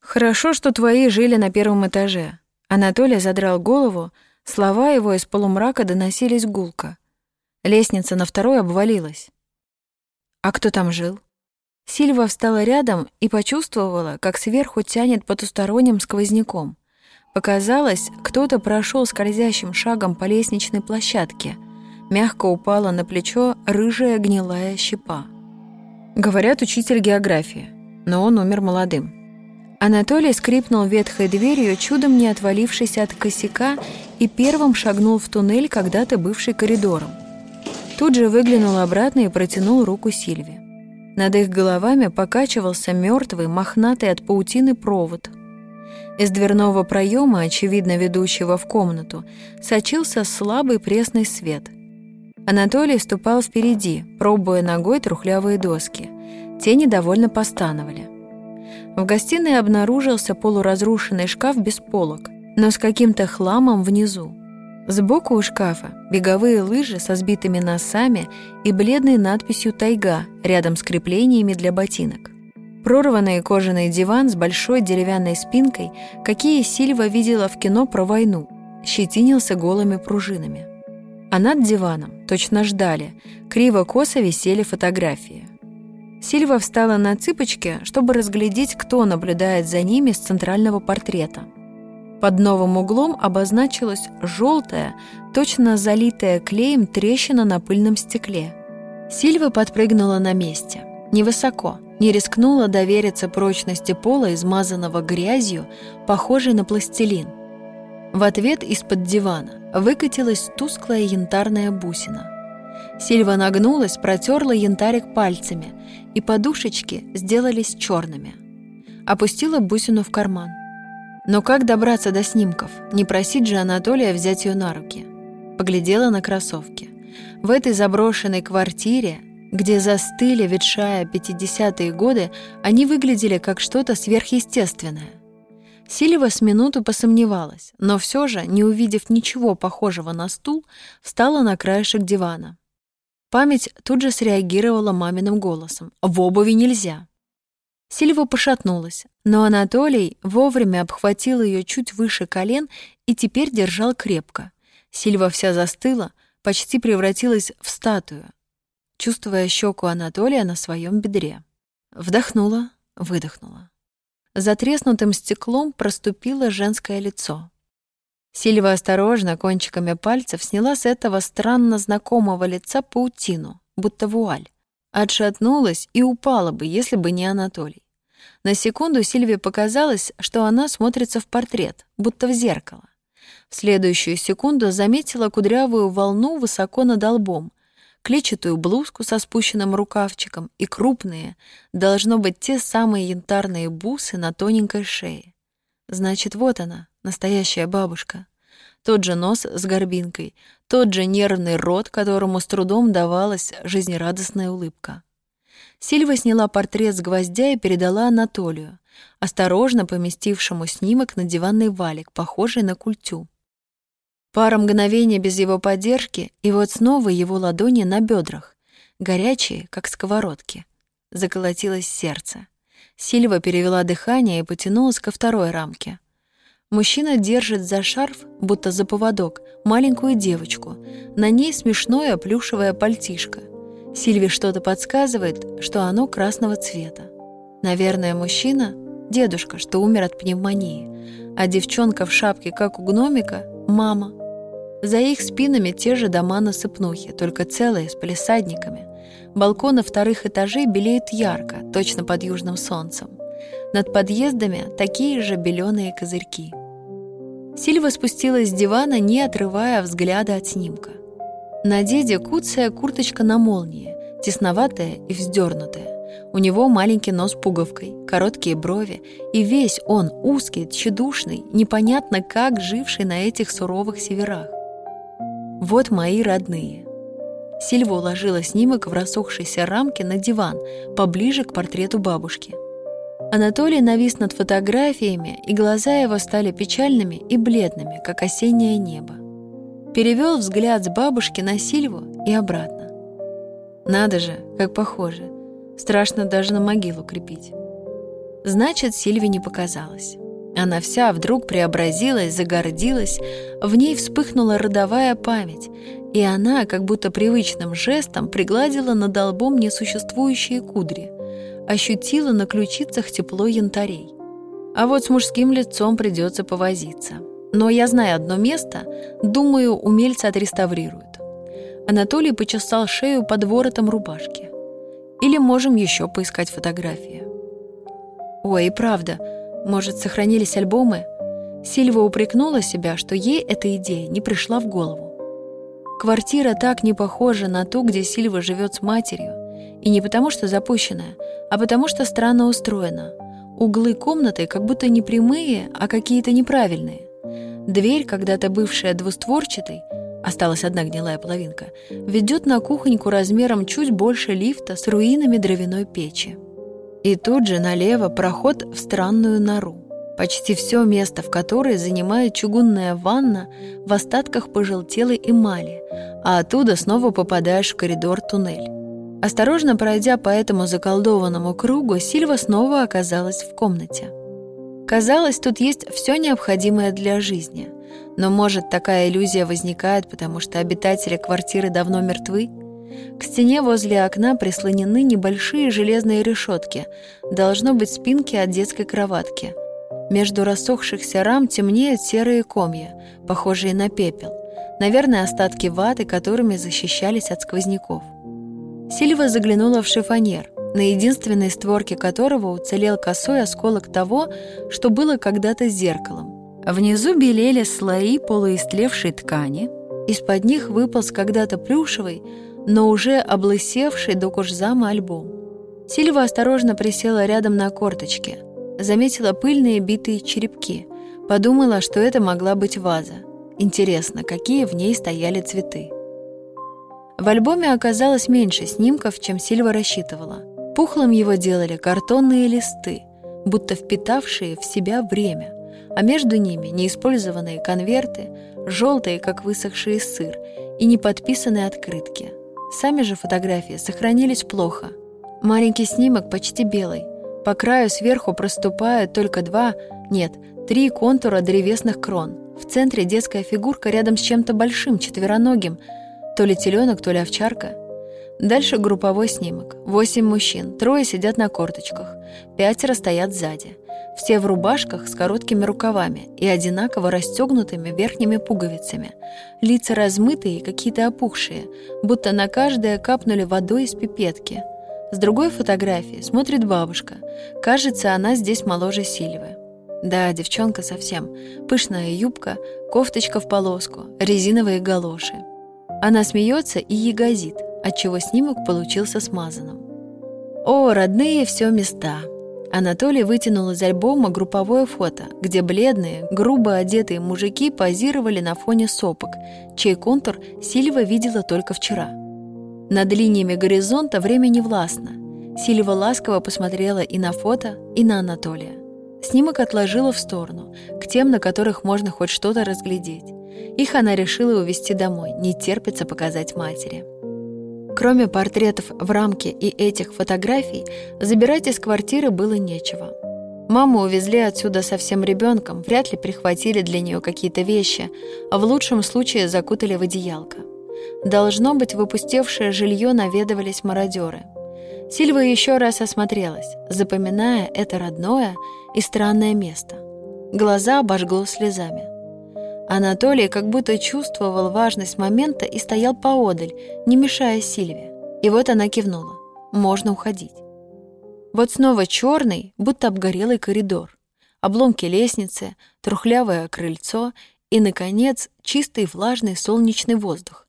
«Хорошо, что твои жили на первом этаже». Анатолий задрал голову, слова его из полумрака доносились гулко. Лестница на второй обвалилась. «А кто там жил?» Сильва встала рядом и почувствовала, как сверху тянет потусторонним сквозняком. Показалось, кто-то прошел скользящим шагом по лестничной площадке. Мягко упала на плечо рыжая гнилая щепа. Говорят, учитель географии, но он умер молодым. Анатолий скрипнул ветхой дверью, чудом не отвалившись от косяка, и первым шагнул в туннель, когда-то бывший коридором. Тут же выглянул обратно и протянул руку Сильве. Над их головами покачивался мертвый, мохнатый от паутины провод. Из дверного проема, очевидно ведущего в комнату, сочился слабый пресный свет. Анатолий ступал впереди, пробуя ногой трухлявые доски. Те недовольно постановали. В гостиной обнаружился полуразрушенный шкаф без полок, но с каким-то хламом внизу. Сбоку у шкафа беговые лыжи со сбитыми носами и бледной надписью «Тайга» рядом с креплениями для ботинок. Прорванный кожаный диван с большой деревянной спинкой, какие Сильва видела в кино про войну, щетинился голыми пружинами. А над диваном, точно ждали, криво-косо висели фотографии. Сильва встала на цыпочки, чтобы разглядеть, кто наблюдает за ними с центрального портрета. Под новым углом обозначилась желтая, точно залитая клеем трещина на пыльном стекле. Сильва подпрыгнула на месте. Невысоко, не рискнула довериться прочности пола, измазанного грязью, похожей на пластилин. В ответ из-под дивана выкатилась тусклая янтарная бусина. Сильва нагнулась, протерла янтарик пальцами, и подушечки сделались черными. Опустила бусину в карман. Но как добраться до снимков? Не просить же Анатолия взять ее на руки. Поглядела на кроссовки. В этой заброшенной квартире, где застыли, ветшая 50-е годы, они выглядели как что-то сверхъестественное. Силева с минуту посомневалась, но все же, не увидев ничего похожего на стул, встала на краешек дивана. Память тут же среагировала маминым голосом. «В обуви нельзя». Сильва пошатнулась, но Анатолий вовремя обхватил ее чуть выше колен и теперь держал крепко. Сильва вся застыла, почти превратилась в статую, чувствуя щеку Анатолия на своем бедре. Вдохнула, выдохнула. За треснутым стеклом проступило женское лицо. Сильва осторожно кончиками пальцев сняла с этого странно знакомого лица паутину, будто вуаль. Отшатнулась и упала бы, если бы не Анатолий. На секунду Сильве показалось, что она смотрится в портрет, будто в зеркало. В следующую секунду заметила кудрявую волну высоко над лбом, клетчатую блузку со спущенным рукавчиком и крупные, должно быть, те самые янтарные бусы на тоненькой шее. Значит, вот она, настоящая бабушка. Тот же нос с горбинкой, тот же нервный рот, которому с трудом давалась жизнерадостная улыбка. Сильва сняла портрет с гвоздя и передала Анатолию, осторожно поместившему снимок на диванный валик, похожий на культю. Пара мгновений без его поддержки, и вот снова его ладони на бедрах, горячие, как сковородки. Заколотилось сердце. Сильва перевела дыхание и потянулась ко второй рамке. Мужчина держит за шарф, будто за поводок, маленькую девочку. На ней смешное плюшевое пальтишко. Сильве что-то подсказывает, что оно красного цвета. Наверное, мужчина — дедушка, что умер от пневмонии, а девчонка в шапке, как у гномика, — мама. За их спинами те же дома на Сыпнухе, только целые, с палисадниками. Балконы вторых этажей белеют ярко, точно под южным солнцем. Над подъездами такие же беленые козырьки. Сильва спустилась с дивана, не отрывая взгляда от снимка. На деде куцая курточка на молнии, тесноватая и вздернутая. У него маленький нос пуговкой, короткие брови, и весь он узкий, тщедушный, непонятно как живший на этих суровых северах. Вот мои родные. Сильва уложила снимок в рассохшейся рамке на диван, поближе к портрету бабушки. Анатолий навис над фотографиями, и глаза его стали печальными и бледными, как осеннее небо. Перевел взгляд с бабушки на Сильву и обратно. Надо же, как похоже. Страшно даже на могилу крепить. Значит, Сильве не показалось. Она вся вдруг преобразилась, загордилась, в ней вспыхнула родовая память, и она, как будто привычным жестом, пригладила над долбом несуществующие кудри — ощутила на ключицах тепло янтарей. А вот с мужским лицом придется повозиться. Но я знаю одно место, думаю, умельцы отреставрируют. Анатолий почесал шею под воротом рубашки. Или можем еще поискать фотографии. Ой, правда, может, сохранились альбомы? Сильва упрекнула себя, что ей эта идея не пришла в голову. Квартира так не похожа на ту, где Сильва живет с матерью, и не потому, что запущенная, а потому, что странно устроена. Углы комнаты как будто не прямые, а какие-то неправильные. Дверь, когда-то бывшая двустворчатой, осталась одна гнилая половинка, ведет на кухоньку размером чуть больше лифта с руинами дровяной печи. И тут же налево проход в странную нору. Почти все место, в которой занимает чугунная ванна в остатках пожелтелой эмали, а оттуда снова попадаешь в коридор-туннель. Осторожно пройдя по этому заколдованному кругу, Сильва снова оказалась в комнате. Казалось, тут есть все необходимое для жизни. Но, может, такая иллюзия возникает, потому что обитатели квартиры давно мертвы? К стене возле окна прислонены небольшие железные решетки, должно быть спинки от детской кроватки. Между рассохшихся рам темнеют серые комья, похожие на пепел. Наверное, остатки ваты, которыми защищались от сквозняков. Сильва заглянула в шифонер, на единственной створке которого уцелел косой осколок того, что было когда-то зеркалом. Внизу белели слои полуистлевшей ткани, из-под них выполз когда-то плюшевый, но уже облысевший до кожзама альбом. Сильва осторожно присела рядом на корточке, заметила пыльные битые черепки, подумала, что это могла быть ваза. Интересно, какие в ней стояли цветы. В альбоме оказалось меньше снимков, чем Сильва рассчитывала. Пухлым его делали картонные листы, будто впитавшие в себя время, а между ними неиспользованные конверты, желтые, как высохший сыр, и неподписанные открытки. Сами же фотографии сохранились плохо. Маленький снимок почти белый, По краю сверху проступают только два, нет, три контура древесных крон. В центре детская фигурка рядом с чем-то большим, четвероногим. То ли теленок, то ли овчарка. Дальше групповой снимок. Восемь мужчин, трое сидят на корточках, пятеро стоят сзади. Все в рубашках с короткими рукавами и одинаково расстегнутыми верхними пуговицами. Лица размытые и какие-то опухшие, будто на каждое капнули водой из пипетки. С другой фотографии смотрит бабушка. Кажется, она здесь моложе Сильвы. Да, девчонка совсем. Пышная юбка, кофточка в полоску, резиновые галоши. Она смеется и ягозит, отчего снимок получился смазанным. О, родные все места! Анатолий вытянул из альбома групповое фото, где бледные, грубо одетые мужики позировали на фоне сопок, чей контур Сильва видела только вчера. Над линиями горизонта время не властно. Сильва ласково посмотрела и на фото, и на Анатолия. Снимок отложила в сторону, к тем, на которых можно хоть что-то разглядеть. Их она решила увезти домой, не терпится показать матери. Кроме портретов в рамке и этих фотографий, забирать из квартиры было нечего. Маму увезли отсюда совсем ребенком, вряд ли прихватили для нее какие-то вещи, а в лучшем случае закутали в одеялко. Должно быть, выпустевшее жилье наведывались мародеры. Сильва еще раз осмотрелась, запоминая это родное и странное место. Глаза обожгло слезами. Анатолий как будто чувствовал важность момента и стоял поодаль, не мешая Сильве. И вот она кивнула. Можно уходить. Вот снова черный, будто обгорелый коридор. Обломки лестницы, трухлявое крыльцо и, наконец, чистый влажный солнечный воздух.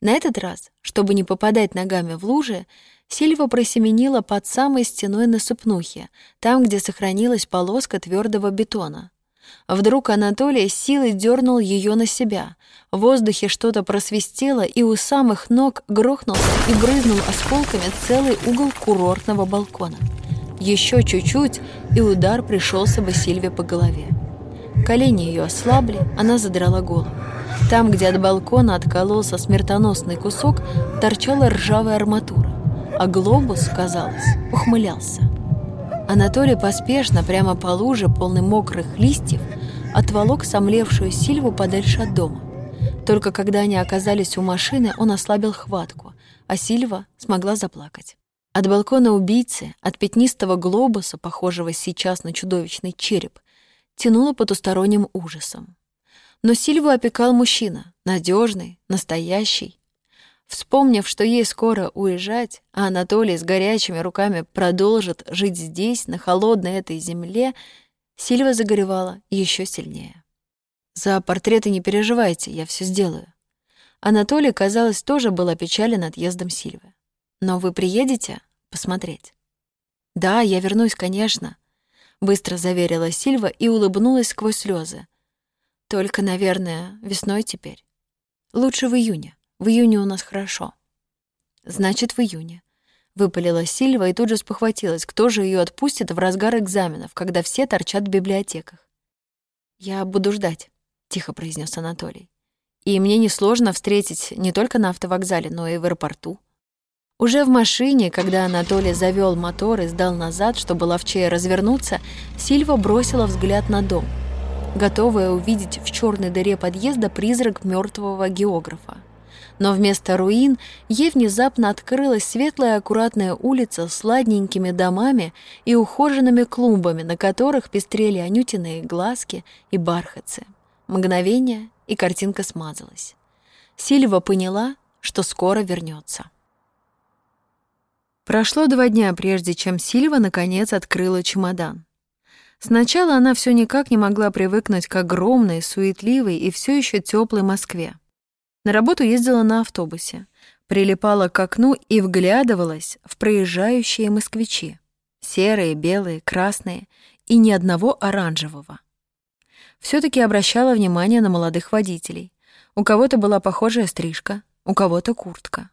На этот раз, чтобы не попадать ногами в лужи, Сильва просеменила под самой стеной на сыпнухе, там, где сохранилась полоска твердого бетона. Вдруг Анатолий силой дернул ее на себя. В воздухе что-то просвистело, и у самых ног грохнулся и брызнул осколками целый угол курортного балкона. Еще чуть-чуть, и удар пришелся бы Сильве по голове. Колени ее ослабли, она задрала голову. Там, где от балкона откололся смертоносный кусок, торчала ржавая арматура, а глобус, казалось, ухмылялся. Анатолий поспешно, прямо по луже, полной мокрых листьев, отволок сомлевшую Сильву подальше от дома. Только когда они оказались у машины, он ослабил хватку, а Сильва смогла заплакать. От балкона убийцы, от пятнистого глобуса, похожего сейчас на чудовищный череп, тянуло потусторонним ужасом. Но Сильву опекал мужчина, надежный, настоящий, Вспомнив, что ей скоро уезжать, а Анатолий с горячими руками продолжит жить здесь, на холодной этой земле, Сильва загоревала еще сильнее. «За портреты не переживайте, я все сделаю». Анатолий, казалось, тоже был опечален отъездом Сильвы. «Но вы приедете посмотреть?» «Да, я вернусь, конечно», — быстро заверила Сильва и улыбнулась сквозь слезы. «Только, наверное, весной теперь. Лучше в июне». В июне у нас хорошо. Значит, в июне. Выпалила Сильва и тут же спохватилась, кто же ее отпустит в разгар экзаменов, когда все торчат в библиотеках. «Я буду ждать», — тихо произнес Анатолий. «И мне несложно встретить не только на автовокзале, но и в аэропорту». Уже в машине, когда Анатолий завел мотор и сдал назад, чтобы ловчее развернуться, Сильва бросила взгляд на дом, готовая увидеть в черной дыре подъезда призрак мертвого географа. Но вместо руин ей внезапно открылась светлая аккуратная улица с ладненькими домами и ухоженными клумбами, на которых пестрели анютиные глазки и бархатцы. Мгновение, и картинка смазалась. Сильва поняла, что скоро вернется. Прошло два дня, прежде чем Сильва наконец открыла чемодан. Сначала она все никак не могла привыкнуть к огромной, суетливой и все еще теплой Москве. На работу ездила на автобусе, прилипала к окну и вглядывалась в проезжающие москвичи. Серые, белые, красные и ни одного оранжевого. все таки обращала внимание на молодых водителей. У кого-то была похожая стрижка, у кого-то куртка.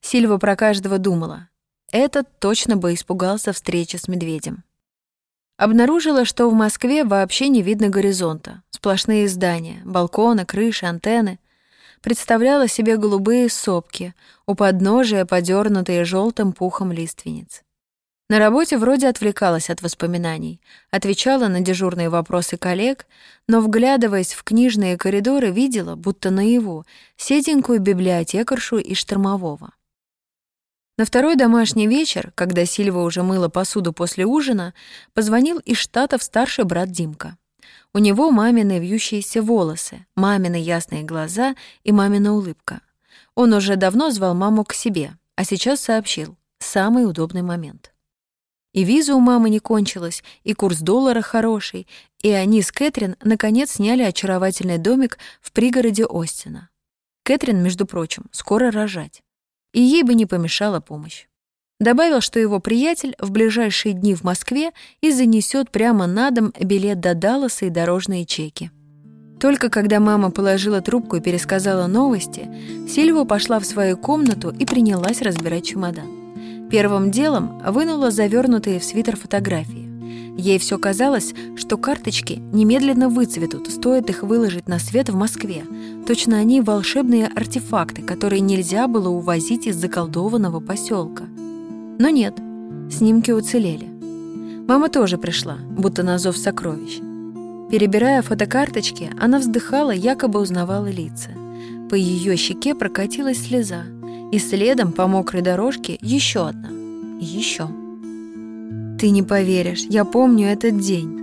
Сильва про каждого думала. Этот точно бы испугался встречи с медведем. Обнаружила, что в Москве вообще не видно горизонта. Сплошные здания, балконы, крыши, антенны представляла себе голубые сопки, у подножия подернутые желтым пухом лиственниц. На работе вроде отвлекалась от воспоминаний, отвечала на дежурные вопросы коллег, но, вглядываясь в книжные коридоры, видела, будто наяву, седенькую библиотекаршу и штормового. На второй домашний вечер, когда Сильва уже мыла посуду после ужина, позвонил из Штатов старший брат Димка. У него мамины вьющиеся волосы, мамины ясные глаза и мамина улыбка. Он уже давно звал маму к себе, а сейчас сообщил — самый удобный момент. И виза у мамы не кончилась, и курс доллара хороший, и они с Кэтрин наконец сняли очаровательный домик в пригороде Остина. Кэтрин, между прочим, скоро рожать. И ей бы не помешала помощь. Добавил, что его приятель в ближайшие дни в Москве и занесет прямо на дом билет до Далласа и дорожные чеки. Только когда мама положила трубку и пересказала новости, Сильва пошла в свою комнату и принялась разбирать чемодан. Первым делом вынула завернутые в свитер фотографии. Ей все казалось, что карточки немедленно выцветут, стоит их выложить на свет в Москве. Точно они волшебные артефакты, которые нельзя было увозить из заколдованного поселка. Но нет, снимки уцелели. Мама тоже пришла, будто на зов сокровищ. Перебирая фотокарточки, она вздыхала, якобы узнавала лица. По ее щеке прокатилась слеза, и следом по мокрой дорожке еще одна. Еще. Ты не поверишь, я помню этот день.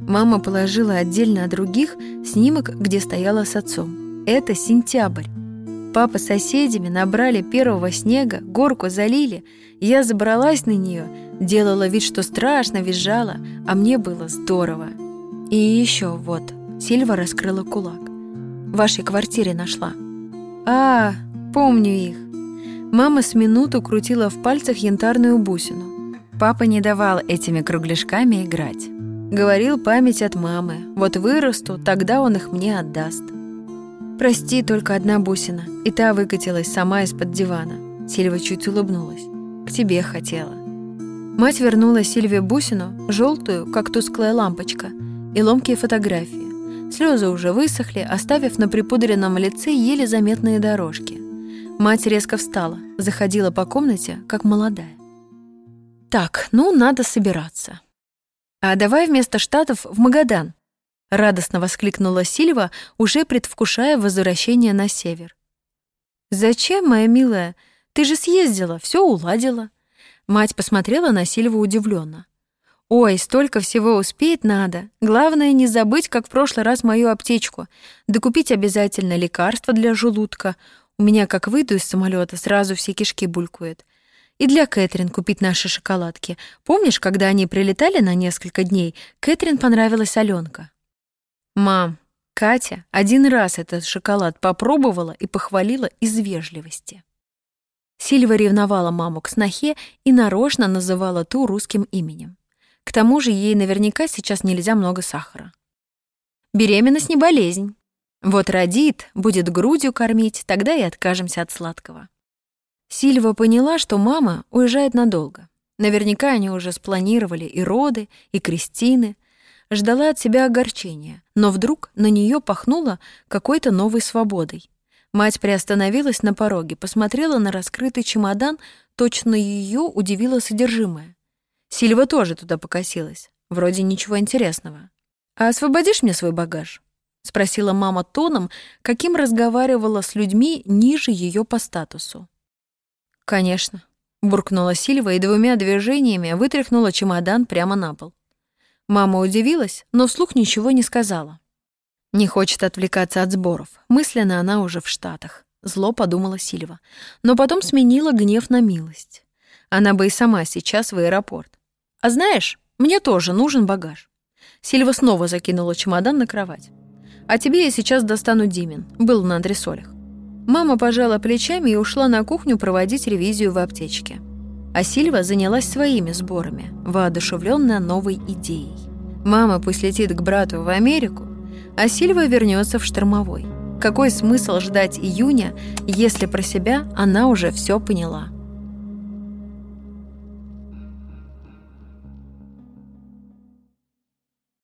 Мама положила отдельно от других снимок, где стояла с отцом. Это сентябрь. Папа с соседями набрали первого снега, горку залили. Я забралась на нее, делала вид, что страшно, визжала, а мне было здорово. И еще вот, Сильва раскрыла кулак. В вашей квартире нашла. А, помню их. Мама с минуту крутила в пальцах янтарную бусину. Папа не давал этими кругляшками играть. Говорил память от мамы. Вот вырасту, тогда он их мне отдаст. «Прости, только одна бусина, и та выкатилась сама из-под дивана». Сильва чуть улыбнулась. «К тебе хотела». Мать вернула Сильве бусину, желтую, как тусклая лампочка, и ломкие фотографии. Слезы уже высохли, оставив на припудренном лице еле заметные дорожки. Мать резко встала, заходила по комнате, как молодая. «Так, ну, надо собираться. А давай вместо Штатов в Магадан», радостно воскликнула Сильва, уже предвкушая возвращение на север. Зачем, моя милая? Ты же съездила, все уладила. Мать посмотрела на Сильву удивленно. Ой, столько всего успеть надо. Главное не забыть, как в прошлый раз мою аптечку. Докупить обязательно лекарства для желудка. У меня, как выйду из самолета, сразу все кишки булькают. И для Кэтрин купить наши шоколадки. Помнишь, когда они прилетали на несколько дней, Кэтрин понравилась Аленка. Мам, Катя один раз этот шоколад попробовала и похвалила из вежливости. Сильва ревновала маму к снохе и нарочно называла ту русским именем. К тому же ей наверняка сейчас нельзя много сахара. Беременность не болезнь. Вот родит, будет грудью кормить, тогда и откажемся от сладкого. Сильва поняла, что мама уезжает надолго. Наверняка они уже спланировали и роды, и крестины, ждала от себя огорчения, но вдруг на нее пахнуло какой-то новой свободой. Мать приостановилась на пороге, посмотрела на раскрытый чемодан, точно ее удивило содержимое. Сильва тоже туда покосилась. Вроде ничего интересного. «А освободишь мне свой багаж?» — спросила мама тоном, каким разговаривала с людьми ниже ее по статусу. «Конечно», — буркнула Сильва и двумя движениями вытряхнула чемодан прямо на пол. Мама удивилась, но вслух ничего не сказала. Не хочет отвлекаться от сборов. Мысленно она уже в Штатах. Зло подумала Сильва. Но потом сменила гнев на милость. Она бы и сама сейчас в аэропорт. А знаешь, мне тоже нужен багаж. Сильва снова закинула чемодан на кровать. А тебе я сейчас достану Димин. Был на антресолях. Мама пожала плечами и ушла на кухню проводить ревизию в аптечке а Сильва занялась своими сборами, воодушевленная новой идеей. Мама пусть летит к брату в Америку, а Сильва вернется в штормовой. Какой смысл ждать июня, если про себя она уже все поняла?